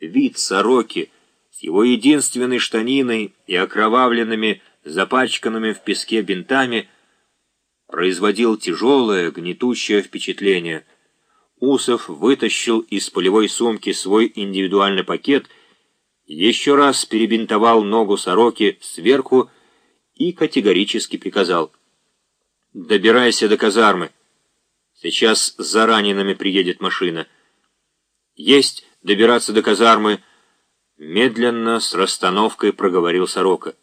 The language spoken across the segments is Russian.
Вид сороки с его единственной штаниной и окровавленными, запачканными в песке бинтами производил тяжелое, гнетущее впечатление. Усов вытащил из полевой сумки свой индивидуальный пакет, еще раз перебинтовал ногу сороки сверху и категорически приказал «Добирайся до казармы». Сейчас за ранеными приедет машина. Есть добираться до казармы. Медленно, с расстановкой проговорил Сорока.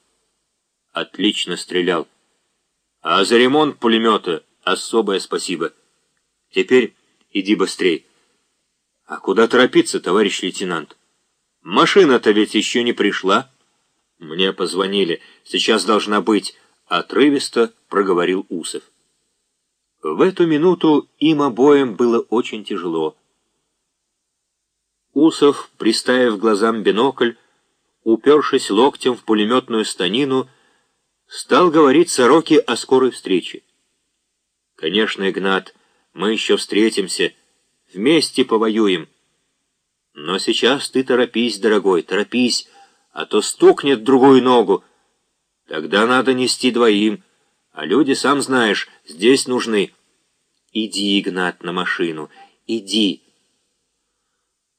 Отлично стрелял. А за ремонт пулемета особое спасибо. Теперь иди быстрей. А куда торопиться, товарищ лейтенант? Машина-то ведь еще не пришла. Мне позвонили. Сейчас должна быть. Отрывисто проговорил Усов. В эту минуту им обоим было очень тяжело. Усов, приставив глазам бинокль, упершись локтем в пулеметную станину, стал говорить Сороке о скорой встрече. «Конечно, Игнат, мы еще встретимся, вместе повоюем. Но сейчас ты торопись, дорогой, торопись, а то стукнет другую ногу. Тогда надо нести двоим». А люди, сам знаешь, здесь нужны. Иди, Игнат, на машину, иди.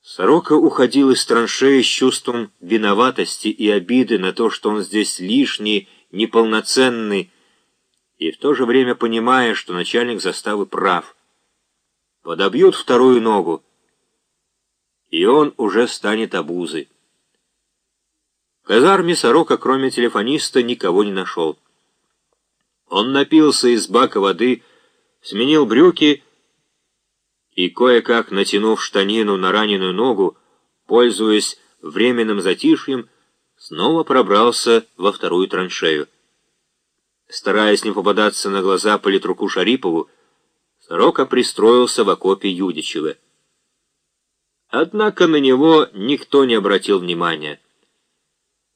Сорока уходил из траншеи с чувством виноватости и обиды на то, что он здесь лишний, неполноценный, и в то же время понимая, что начальник заставы прав. Подобьют вторую ногу, и он уже станет обузой. В казарме Сорока, кроме телефониста, никого не нашел. Он напился из бака воды, сменил брюки и, кое-как натянув штанину на раненую ногу, пользуясь временным затишьем, снова пробрался во вторую траншею. Стараясь не попадаться на глаза политруку Шарипову, Сорока пристроился в окопе Юдичева. Однако на него никто не обратил внимания.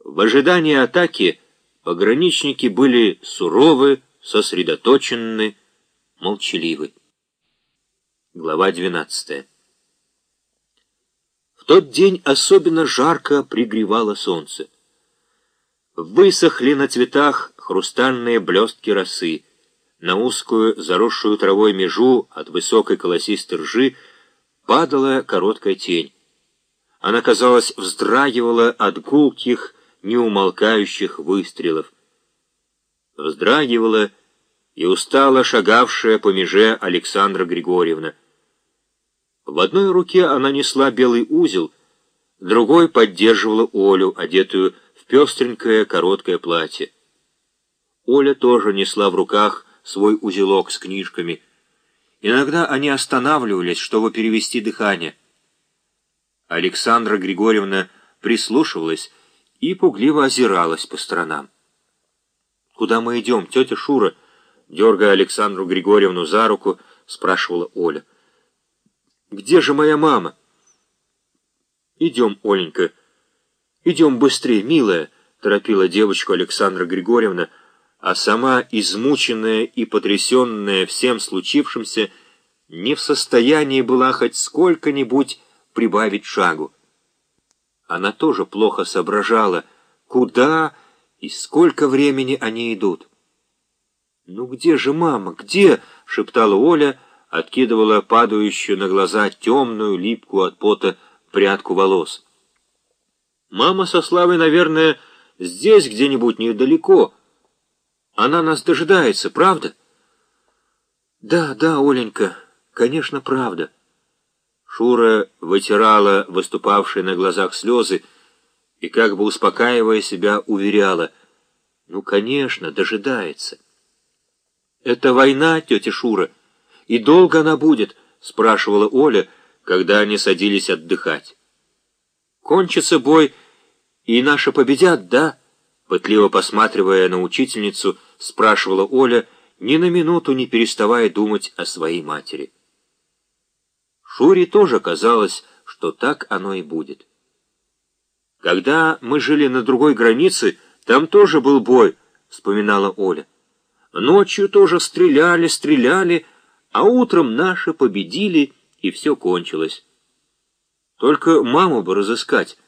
В ожидании атаки Пограничники были суровы, сосредоточены, молчаливы. Глава 12. В тот день особенно жарко пригревало солнце. Высохли на цветах хрустальные блестки росы. На узкую, заросшую травой межу от высокой колосистой ржи падала короткая тень. Она, казалось, вздрагивала от гулких, неумолкающих выстрелов. Вздрагивала и устала шагавшая по меже Александра Григорьевна. В одной руке она несла белый узел, другой поддерживала Олю, одетую в пестренькое короткое платье. Оля тоже несла в руках свой узелок с книжками. Иногда они останавливались, чтобы перевести дыхание. Александра Григорьевна прислушивалась, и пугливо озиралась по сторонам. «Куда мы идем, тетя Шура?» Дергая Александру Григорьевну за руку, спрашивала Оля. «Где же моя мама?» «Идем, Оленька, идем быстрее, милая», торопила девочку Александра Григорьевна, а сама, измученная и потрясенная всем случившимся, не в состоянии была хоть сколько-нибудь прибавить шагу. Она тоже плохо соображала, куда и сколько времени они идут. «Ну где же мама, где?» — шептала Оля, откидывала падающую на глаза темную, липкую от пота прядку волос. «Мама со Славой, наверное, здесь где-нибудь недалеко. Она нас дожидается, правда?» «Да, да, Оленька, конечно, правда». Шура вытирала выступавшие на глазах слезы и, как бы успокаивая себя, уверяла, «Ну, конечно, дожидается». «Это война, тетя Шура, и долго она будет?» — спрашивала Оля, когда они садились отдыхать. «Кончится бой, и наши победят, да?» Пытливо посматривая на учительницу, спрашивала Оля, ни на минуту не переставая думать о своей матери. Шуре тоже казалось, что так оно и будет. «Когда мы жили на другой границе, там тоже был бой», — вспоминала Оля. «Ночью тоже стреляли, стреляли, а утром наши победили, и все кончилось». Только маму бы разыскать.